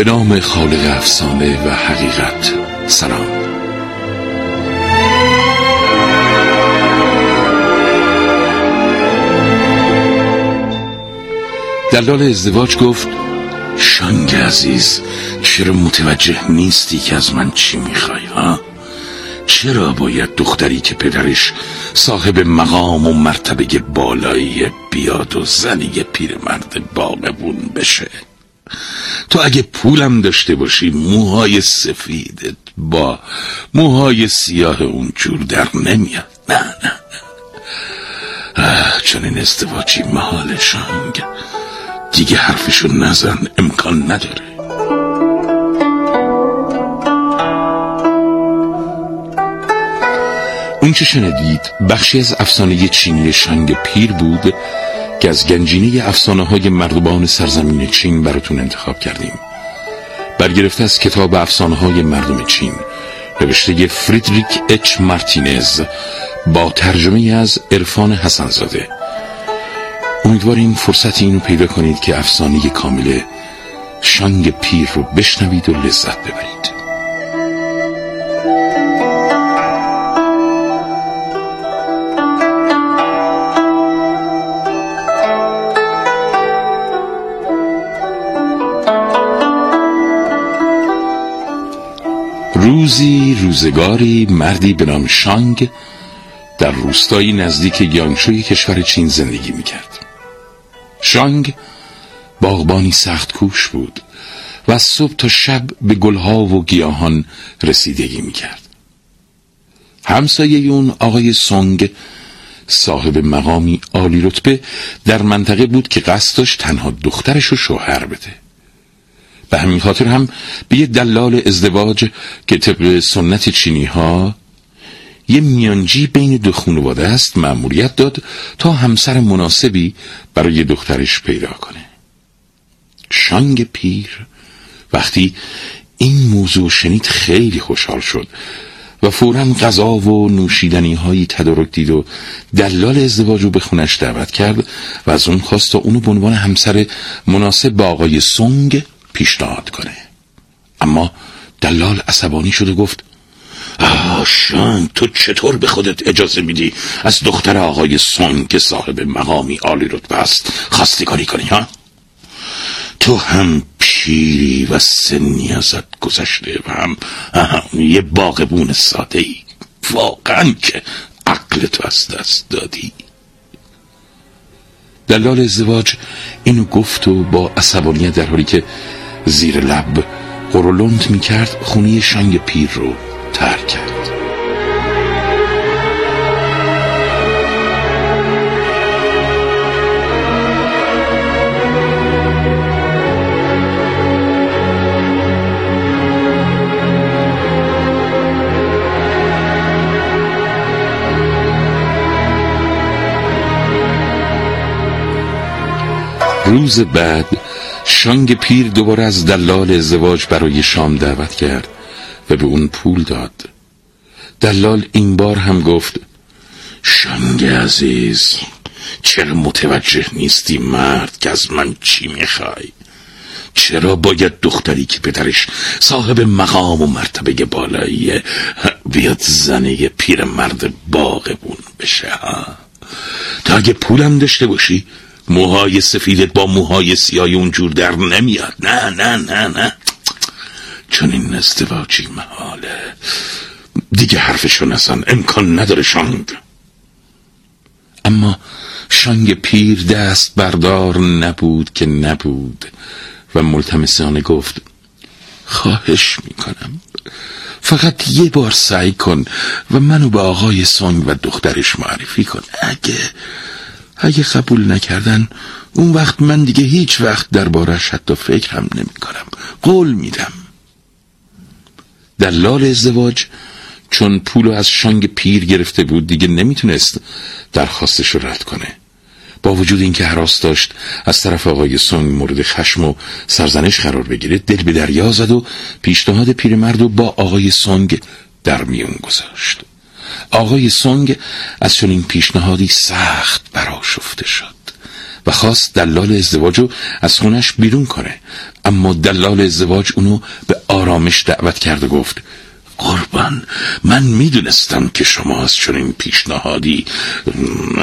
به نام خالق افسانه و حقیقت. سلام. دلال ازدواج گفت شنگ عزیز چرا متوجه نیستی که از من چی می‌خوای ها؟ چرا باید دختری که پدرش صاحب مقام و مرتبه بالایی بیاد و زنی پیرمرد باغبون بشه؟ تو اگه پولم داشته باشی موهای سفیدت با موهای سیاه اونجور در نمیاد. نه نه چون این ازدواجی محال شنگ دیگه حرفشو نزن امکان نداره. اون چه شنیدید بخشی از افسانه چینی شنگ پیر بود که از گنجینه افسانه های مردمان سرزمین چین براتون انتخاب کردیم. برگرفته از کتاب افسانه های مردم چین نوشته فریدریک اچ مارتینز با ترجمه از عرفان حسنزاده. امیدواریم فرصت اینو پیدا کنید که افسانه کامل شنگ پیر رو بشنوید و لذت ببرید. روزگاری مردی به نام شانگ در روستایی نزدیک یانگشوی کشور چین زندگی می‌کرد. شانگ باغبانی سخت کوش بود و از صبح تا شب به گلها و گیاهان رسیدگی می‌کرد. همسایه اون آقای سونگ صاحب مقامی عالی رتبه در منطقه بود که قصد داشت تنها دخترش رو شوهر بده. به همین خاطر هم به یه دلال ازدواج که طبق سنت چینی ها یه میانجی بین دو خانواده است مأموریت داد تا همسر مناسبی برای دخترش پیدا کنه. شانگ پیر. وقتی این موضوع شنید خیلی خوشحال شد و فورا غذا و نوشیدنی هایی تدارک دید و دلال ازدواج رو به خونش دعوت کرد و از اون خواست تا اونو به عنوان همسر مناسب با آقای سونگ پیشنهاد کنه. اما دلال عصبانی شد و گفت آشان تو چطور به خودت اجازه میدی؟ از دختر آقای سون که صاحب مقامی عالی رتبه است خواستگاری کنی ها؟ تو هم پیری و سنی ازت گذشته و هم, یه باغبون ساده ای واقعا که عقل تو از دست دادی. دلال ازدواج اینو گفت و با عصبانیت در حالی که زیر لب قرولند می کرد خونی شنگ پیر رو ترک کرد. روز بعد شانگ پیر دوباره از دلال ازدواج برای شام دعوت کرد و به اون پول داد. دلال این بار هم گفت شانگ عزیز چرا متوجه نیستی مرد که از من چی می‌خوای؟ چرا باید دختری که پدرش صاحب مقام و مرتبه بالاییه بیاد زنه پیر مرد باغبون بشه ها؟ تا اگه پولم داشته باشی موهای سفیدت با موهای سیاه اونجور در نمیاد. نه نه نه نه. چون این ازدواجی محاله. دیگه حرفشو نزن. امکان نداره شانگ. اما شانگ پیر دست بردار نبود که نبود. و ملتمسانه گفت خواهش می‌کنم. فقط یه بار سعی کن و منو به آقای سانگ و دخترش معرفی کن. اگه اگه قبول نکردن اون وقت من دیگه هیچ وقت دربارش حتی فکر هم نمی کنم قول میدم. دلال ازدواج چون پولو از شانگ پیر گرفته بود دیگه نمی‌تونست درخواستش رو رد کنه. با وجود اینکه حراس داشت از طرف آقای سونگ مورد خشم و سرزنش قرار بگیره دل به دریا زد و پیشنهاد پیرمرد رو با آقای سونگ در میون گذاشت. آقای سونگ از چنین پیشنهادی سخت براشفته شد و خواست دلال ازدواج رو از خونش بیرون کنه. اما دلال ازدواج اونو به آرامش دعوت کرد و گفت قربان من می‌دونستم که شما از چنین پیشنهادی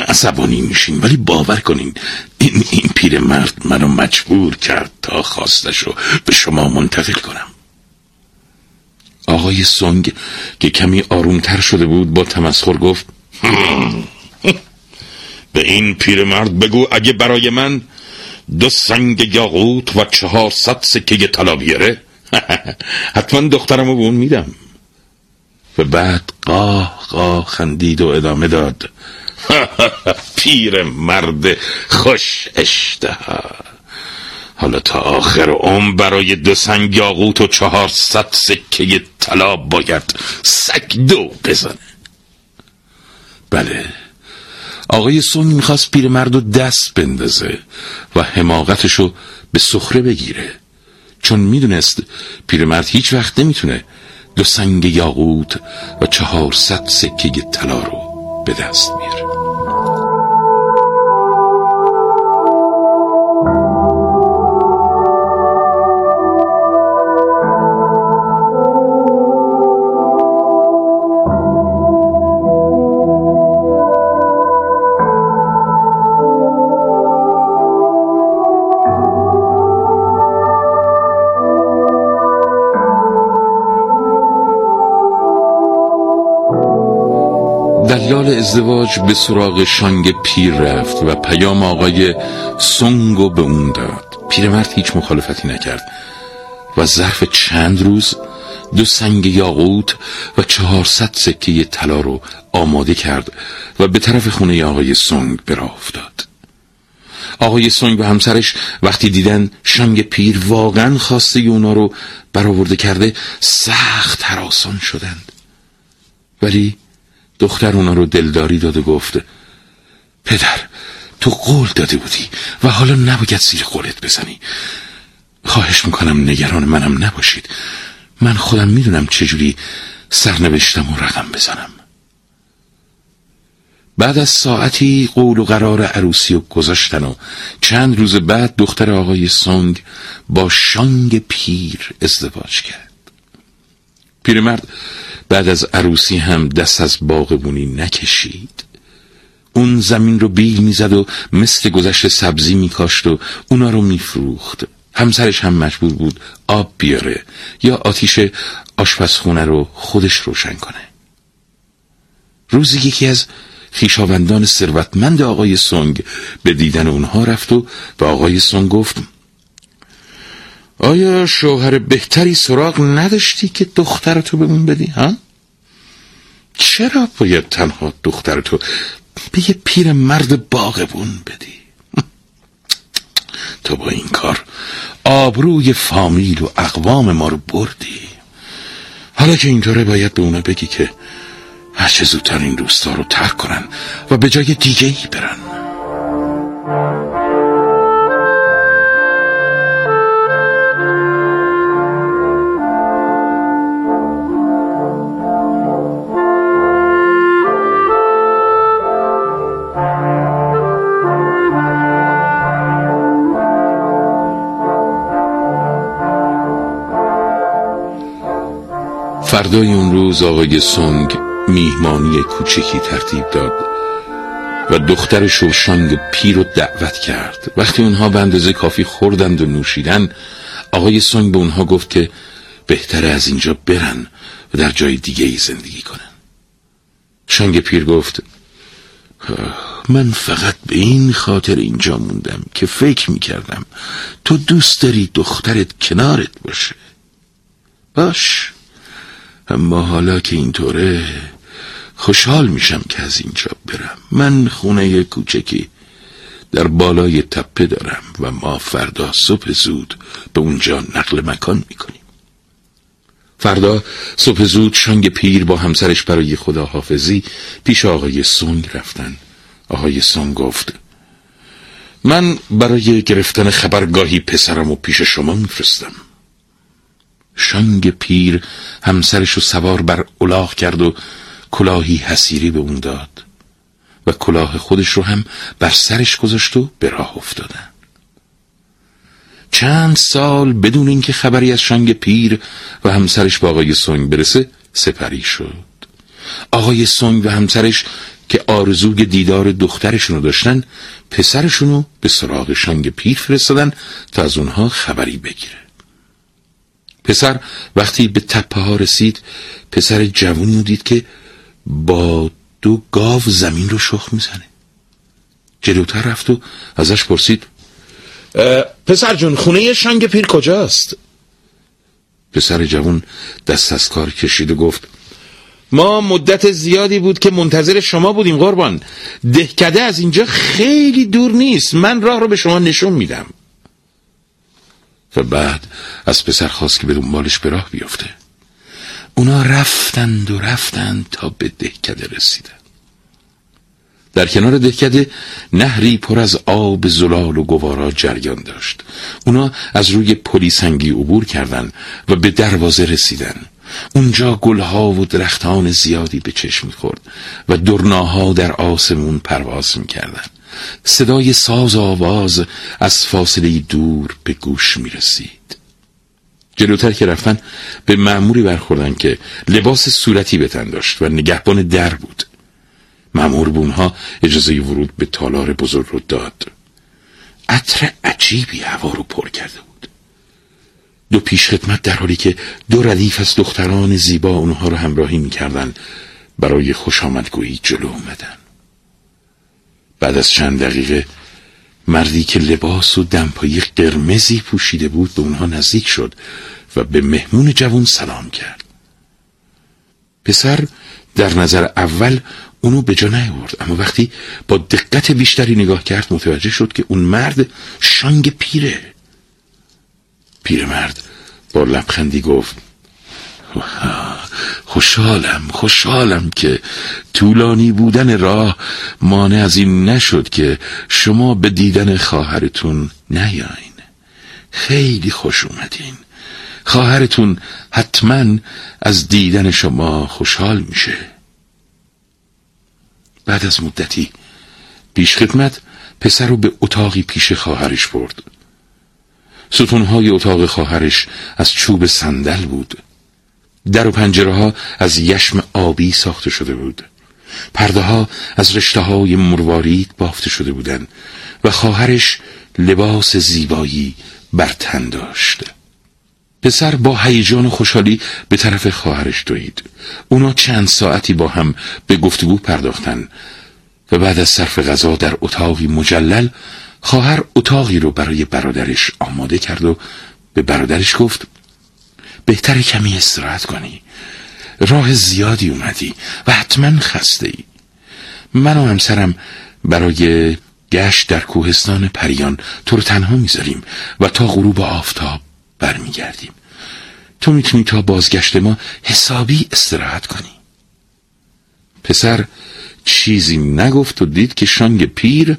عصبانی میشین ولی باور کنین این, این پیر مرد منو مجبور کرد تا خواستش رو به شما منتقل کنم. آقای سونگ که کمی آرومتر شده بود با تمسخر گفت به این پیرمرد بگو اگه برای من دو سنگ یاقوت و چهارصد سکه طلا بیاره. حتما دخترمو به اون میدم. و بعد قاه قاه خندید و ادامه داد پیر مرد خوش اشتها حالا تا آخر عمر برای دو سنگ یاقوت و چهارصد سکه طلا باید سگ دو بزنه. بله. آقای سونگ می‌خواست پیرمرد رو دست بندازه و حماقتشو به سخره بگیره. چون می‌دونست پیرمرد هیچ وقت نمی‌تونه دو سنگ یاقوت و چهارصد سکه طلا رو به دست میاره دلیال ازدواج به سراغ شانگ پیر رفت و پیام آقای سونگو به اون داد. پیرمرد هیچ مخالفتی نکرد و ظرف چند روز دو سنگ یاقوت و چهارصد سکه طلا رو آماده کرد و به طرف خونه آقای سونگ براه افتاد. آقای سونگ و همسرش وقتی دیدن شنگ پیر واقعا خواسته اونا رو برآورده کرده سخت حراسان شدند. ولی دختر اونا رو دلداری داد و گفت پدر تو قول داده بودی و حالا نباید زیر قولت بزنی. خواهش می‌کنم نگران منم نباشید. من خودم می‌دونم چجوری سرنوشتم و رقم بزنم. بعد از ساعتی قول و قرار عروسی و گذاشتن و چند روز بعد دختر آقای سونگ با شانگ پیر ازدواج کرد. پیرمرد بعد از عروسی هم دست از باغبونی نکشید. اون زمین رو بیل می‌زد و مثل گذشت سبزی میکاشت و اونا رو میفروخت. همسرش هم مجبور بود آب بیاره یا آتیش آشپزخونه رو خودش روشن کنه. روزی یکی از خیشاوندان ثروتمند آقای سونگ به دیدن اونها رفت و به آقای سونگ گفت آیا شوهر بهتری سراغ نداشتی که دخترتو بمون بدی ها؟ چرا باید تنها دخترتو به یه پیر مرد باغبون بدی؟ تو با این کار آبروی فامیل و اقوام ما رو بردی. حالا که اینطوره باید به اونا بگی که هرچه زودتر این روستا رو ترک کنن و به جای دیگه ای برن. فردای اون روز آقای سونگ میهمانی کوچکی ترتیب داد و دختر شوشانگ پیر رو دعوت کرد. وقتی اونها به اندازه کافی خوردند و نوشیدن آقای سونگ به اونها گفت که بهتره از اینجا برن و در جای دیگه ای زندگی کنن. شانگ پیر گفت من فقط به این خاطر اینجا موندم که فکر می‌کردم تو دوست داری دخترت کنارت باشه. باش. اما حالا که اینطوره خوشحال میشم که از اینجا برم. من خونه کوچکی در بالای تپه دارم و ما فردا صبح زود به اونجا نقل مکان می‌کنیم. فردا صبح زود شانگ پیر با همسرش برای خداحافظی پیش آقای سونگ رفتن. آقای سونگ گفت من برای گرفتن خبرگاهی پسرم و پیش شما میفرستم. شانگ پیر همسرش رو سوار بر الاغ کرد و کلاهی حسیری به اون داد و کلاه خودش رو هم بر سرش گذاشت و به راه افتادن. چند سال بدون اینکه خبری از شنگ پیر و همسرش با آقای سونگ برسه سپری شد. آقای سونگ و همسرش که آرزوی دیدار دخترشون رو داشتن پسرشون رو به سراغ شنگ پیر فرستادن تا از اونها خبری بگیره. پسر وقتی به تپه ها رسید پسر جوونی رو دید که با دو گاو زمین رو شخ می‌زنه. جلوتر رفت و ازش پرسید پسر جون خونه شنگ پیر کجاست؟ پسر جوون دست از کار کشید و گفت ما مدت زیادی بود که منتظر شما بودیم قربان. دهکده از اینجا خیلی دور نیست. من راه رو به شما نشون میدم. و بعد از پسر خواست که به دنبالش به راه بیفته. اونا رفتند و رفتند تا به دهکده رسیدن در کنار دهکده نهری پر از آب زلال و گوارا جریان داشت. اونا از روی پلی سنگی عبور کردند و به دروازه رسیدن اونجا گلها و درختان زیادی به چشم می‌خورد و درناها در آسمون پرواز می‌کردن صدای ساز آواز از فاصله دور به گوش می‌رسید. جلوتر که رفتن به معموری برخوردن که لباس صورتی به تن داشت و نگهبان در بود. مامور بونها اجازه ورود به تالار بزرگ رو داد. عطر عجیبی هوا رو پر کرده بود. دو پیش خدمت در حالی که دو ردیف از دختران زیبا اونها رو همراهی می‌کردن برای خوش آمدگویی جلو اومدن. بعد از چند دقیقه مردی که لباس و دمپایی قرمزی پوشیده بود به اونها نزدیک شد و به مهمون جوان سلام کرد. پسر در نظر اول اونو به جا نیورد اما وقتی با دقت بیشتری نگاه کرد متوجه شد که اون مرد شانگ پیره. پیرمرد با لبخندی گفت خوشحالم خوشحالم که طولانی بودن راه مانع از این نشد که شما به دیدن خواهرتون نیاین. خیلی خوش اومدین. خواهرتون حتما از دیدن شما خوشحال میشه. بعد از مدتی پیش خدمت پسر رو به اتاقی پیش خواهرش برد. ستونهای اتاق خواهرش از چوب صندل بود. در و پنجره ها از یشم آبی ساخته شده بود. پرده ها از رشته های مروارید بافته شده بودند و خواهرش لباس زیبایی بر تن داشت. پسر با هیجان و خوشحالی به طرف خواهرش دوید. اونا چند ساعتی با هم به گفتگو پرداختن و بعد از صرف غذا در اتاقی مجلل خواهر اتاقی رو برای برادرش آماده کرد و به برادرش گفت بهتر کمی استراحت کنی. راه زیادی اومدی و حتما خسته ای من و همسرم برای گشت در کوهستان پریان تو رو تنها می‌ذاریم و تا غروب آفتاب برمیگردیم. تو می‌تونی تا بازگشت ما حسابی استراحت کنی. پسر چیزی نگفت و دید که شانگ پیر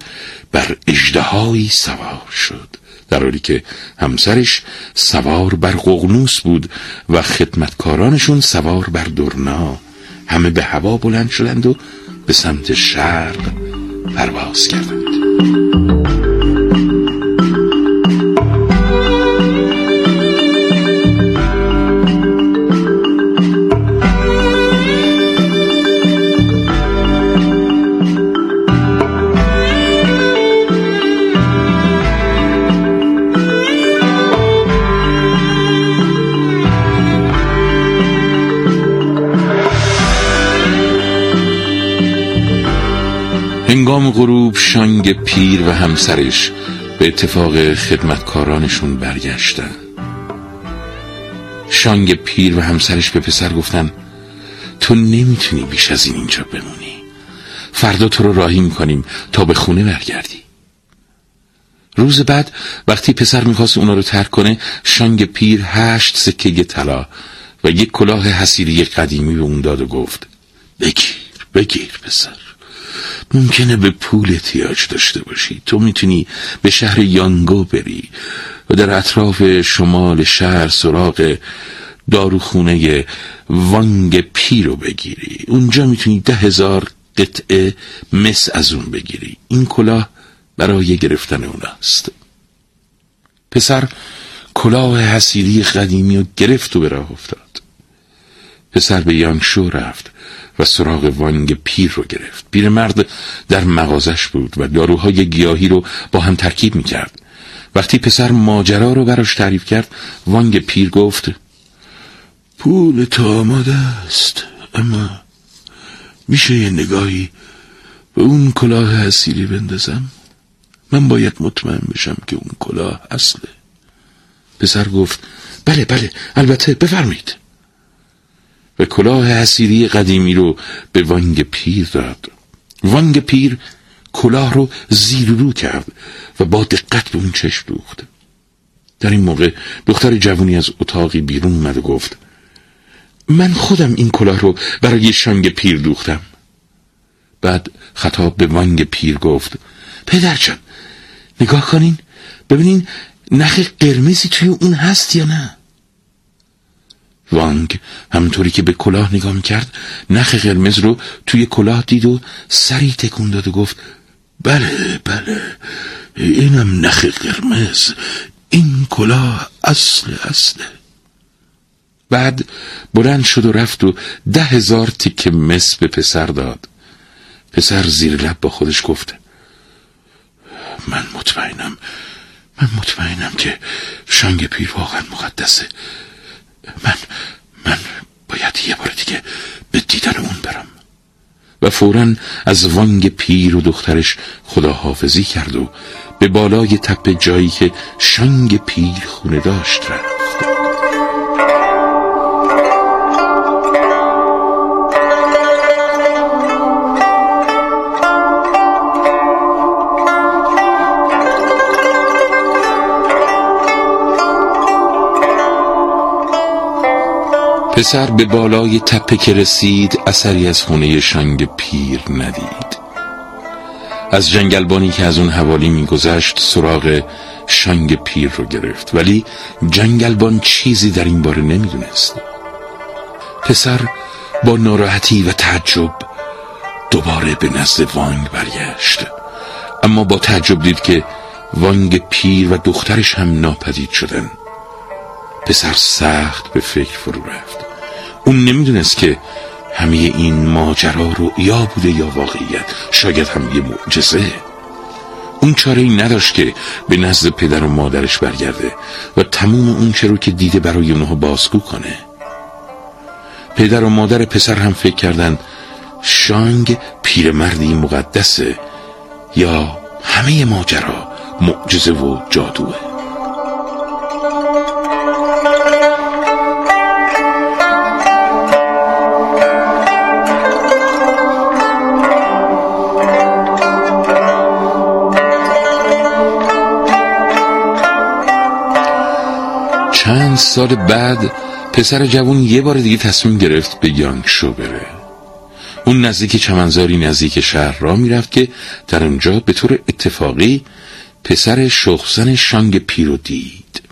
بر اجدهایی سوار شد. در حالی که همسرش سوار بر قغنوس بود و خدمتکارانشون سوار بر درنا. همه به هوا بلند شدند و به سمت شرق پرواز کردند. هنگام غروب شانگ پیر و همسرش به اتفاق خدمتکارانشون برگشتن. شانگ پیر و همسرش به پسر گفتن تو نمی‌تونی بیش از این اینجا بمونی. فردا تو رو راهی می‌کنیم تا به خونه برگردی. روز بعد وقتی پسر می‌خواست اونا رو ترک کنه شانگ پیر هشت سکه طلا و یک کلاه حسیری قدیمی به اون داد و گفت بگیر بگیر پسر. ممکنه به پول احتیاج داشته باشی. تو می‌تونی به شهر یانگو بری و در اطراف شمال شهر سراغ داروخونه وانگ پی رو بگیری. اونجا می‌تونی ده هزار قطعه مس از اون بگیری. این کلاه برای گرفتن اوناست. پسر کلاه حسیری قدیمی رو گرفت و به راه افتاد. پسر به یانگشو رفت. و سراغ وانگ پیر رو گرفت. پیرمرد در مغازش بود و داروهای گیاهی رو با هم ترکیب می‌کرد. وقتی پسر ماجرا رو براش تعریف کرد وانگ پیر گفت پول تو آماده است اما میشه یه نگاهی به اون کلاه حسیری بندازم؟ من باید مطمئن بشم که اون کلاه اصله. پسر گفت بله بله البته بفرمید و کلاه حسیری قدیمی رو به وانگ پیر داد. وانگ پیر کلاه رو زیر رو کرد و با دقت به اون چشم دوخت. در این موقع دختر جوانی از اتاقی بیرون اومد و گفت من خودم این کلاه رو برای شانگ پیر دوختم. بعد خطاب به وانگ پیر گفت پدرجان نگاه کنین ببینین نخ قرمزی توی اون هست یا نه؟ وانگ. همونطوری که به کلاه نگاه می‌کرد نخ قرمز رو توی کلاه دید و سری تکون داد و گفت بله بله اینم نخ قرمز. این کلاه اصل اصله. بعد بلند شد و رفت و ده هزار تیک مس به پسر داد. پسر زیر لب با خودش گفت من مطمئنم من مطمئنم که شنگ پیر واقعا مقدسه. من من باید یه بار دیگه به دیدن اون برم. و فورا از وانگ پیر و دخترش خداحافظی کرد و به بالای تپه جایی که شنگ پیر خونه داشت رفت. پسر به بالای تپه که رسید اثری از خونه شنگ پیر ندید. از جنگلبانی که از اون حوالی میگذشت سراغ شنگ پیر رو گرفت. ولی جنگلبان چیزی در این باره نمی‌دونست. پسر با ناراحتی و تعجب دوباره به نزد وانگ برگشت. اما با تعجب دید که وانگ پیر و دخترش هم ناپدید شدن. پسر سخت به فکر فرو رفت. اون نمی‌دونست که همه این ماجرا رو یا بوده یا واقعیت. شاید هم یه معجزه. اون چاره ای نداشت که به نزد پدر و مادرش برگرده و تموم اون چه رو که دیده برای اونها بازگو کنه. پدر و مادر پسر هم فکر کردن شانگ پیرمردی مقدسه یا همه ماجرا معجزه و جادوه. چند سال بعد پسر جوون یه بار دیگه تصمیم گرفت به یانگشو بره. اون نزدیک چمنزاری نزدیک شهر را می‌رفت که در اونجا به طور اتفاقی پسر شخصن شانگ پیر رو دید.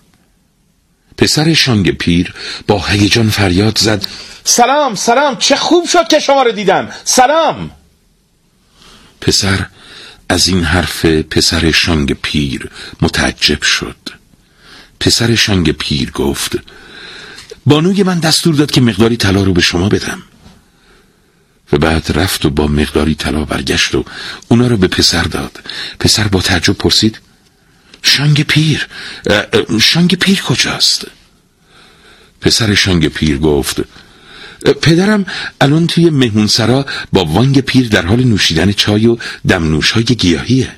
پسر شانگ پیر با هیجان فریاد زد سلام سلام چه خوب شد که شما رو دیدم. سلام. پسر از این حرف پسر شانگ پیر متعجب شد. پسر شنگ پیر گفت بانوی من دستور داد که مقداری طلا رو به شما بدم. و بعد رفت و با مقداری طلا برگشت و اونا رو به پسر داد. پسر با تعجب پرسید شنگ پیر شنگ پیر کجاست؟ پسر شنگ پیر گفت پدرم الان توی مهمونسرا با وانگ پیر در حال نوشیدن چای و دمنوش های گیاهیه.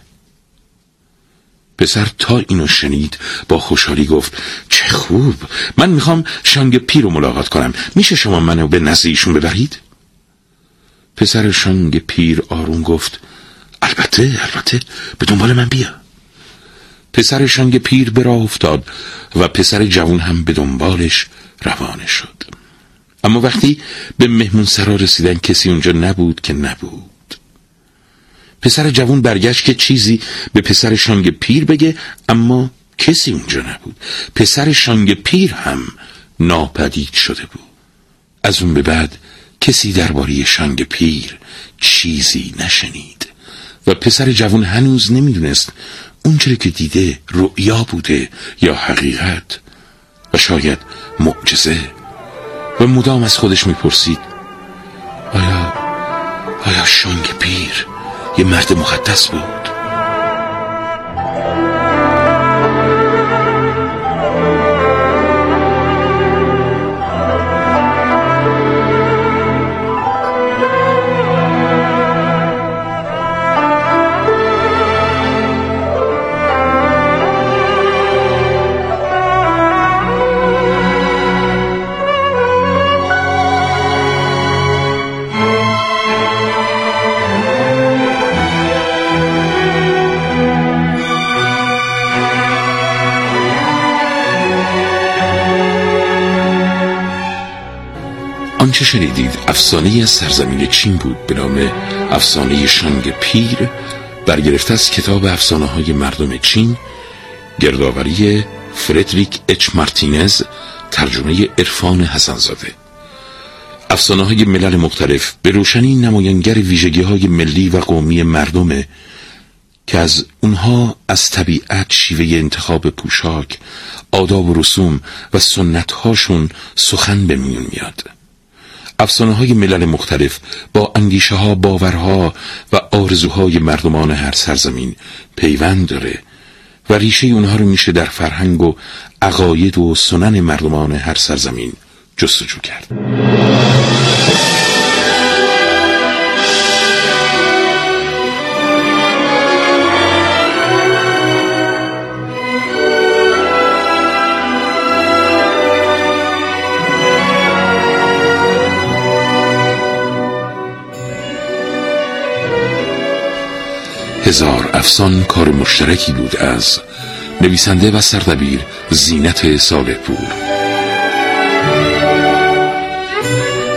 پسر تا اینو شنید با خوشحالی گفت چه خوب من می‌خوام شانگ پیر رو ملاقات کنم. میشه شما منو به نزد ایشون ببرید؟ پسر شانگ پیر آروم گفت البته البته به دنبال من بیا. پسر شانگ پیر به راه افتاد و پسر جوان هم به دنبالش روانه شد. اما وقتی به مهمون سرا رسیدن کسی اونجا نبود که نبود. پسر جوون برگشت که چیزی به پسر شانگ پیر بگه اما کسی اونجا نبود. پسر شانگ پیر هم ناپدید شده بود. از اون به بعد کسی درباره شانگ پیر چیزی نشنید. و پسر جوان هنوز نمی‌دونست اونچه که دیده رؤیا بوده یا حقیقت. و شاید معجزه. و مدام از خودش می‌پرسید آیا آیا شانگ پیر یه مرد مقدس بود. آنچه شنیدید؟ افسانه از سرزمین چین بود به نام افسانه شنگ پیر. برگرفته از کتاب افسانه های مردم چین گردآوری فردریک اچ مارتینز ترجمه عرفان حسنزاده. افسانه های ملل مختلف به روشنی نمایانگر ویژگی های ملی و قومی مردمه که از اونها از طبیعت شیوه انتخاب پوشاک آداب و رسوم و سنت هاشون سخن به میون میاد. افسانه های ملل مختلف با اندیشه ها باورها و آرزوهای مردمان هر سرزمین پیوند داره و ریشه اونها رو میشه در فرهنگ و عقاید و سنن مردمان هر سرزمین جستجو کرد. هزار افسان کار مشترکی بود از نویسنده و سردبیر زینت ساله پور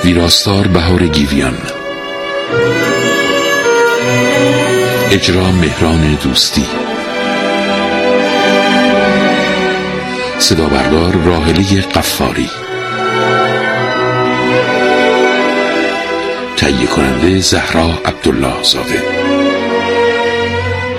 ویراستار بهار گیویان. اجرا مهران دوستی. صدا بردار راهله قفاری. تهیه کننده زهرا عبدالله زاده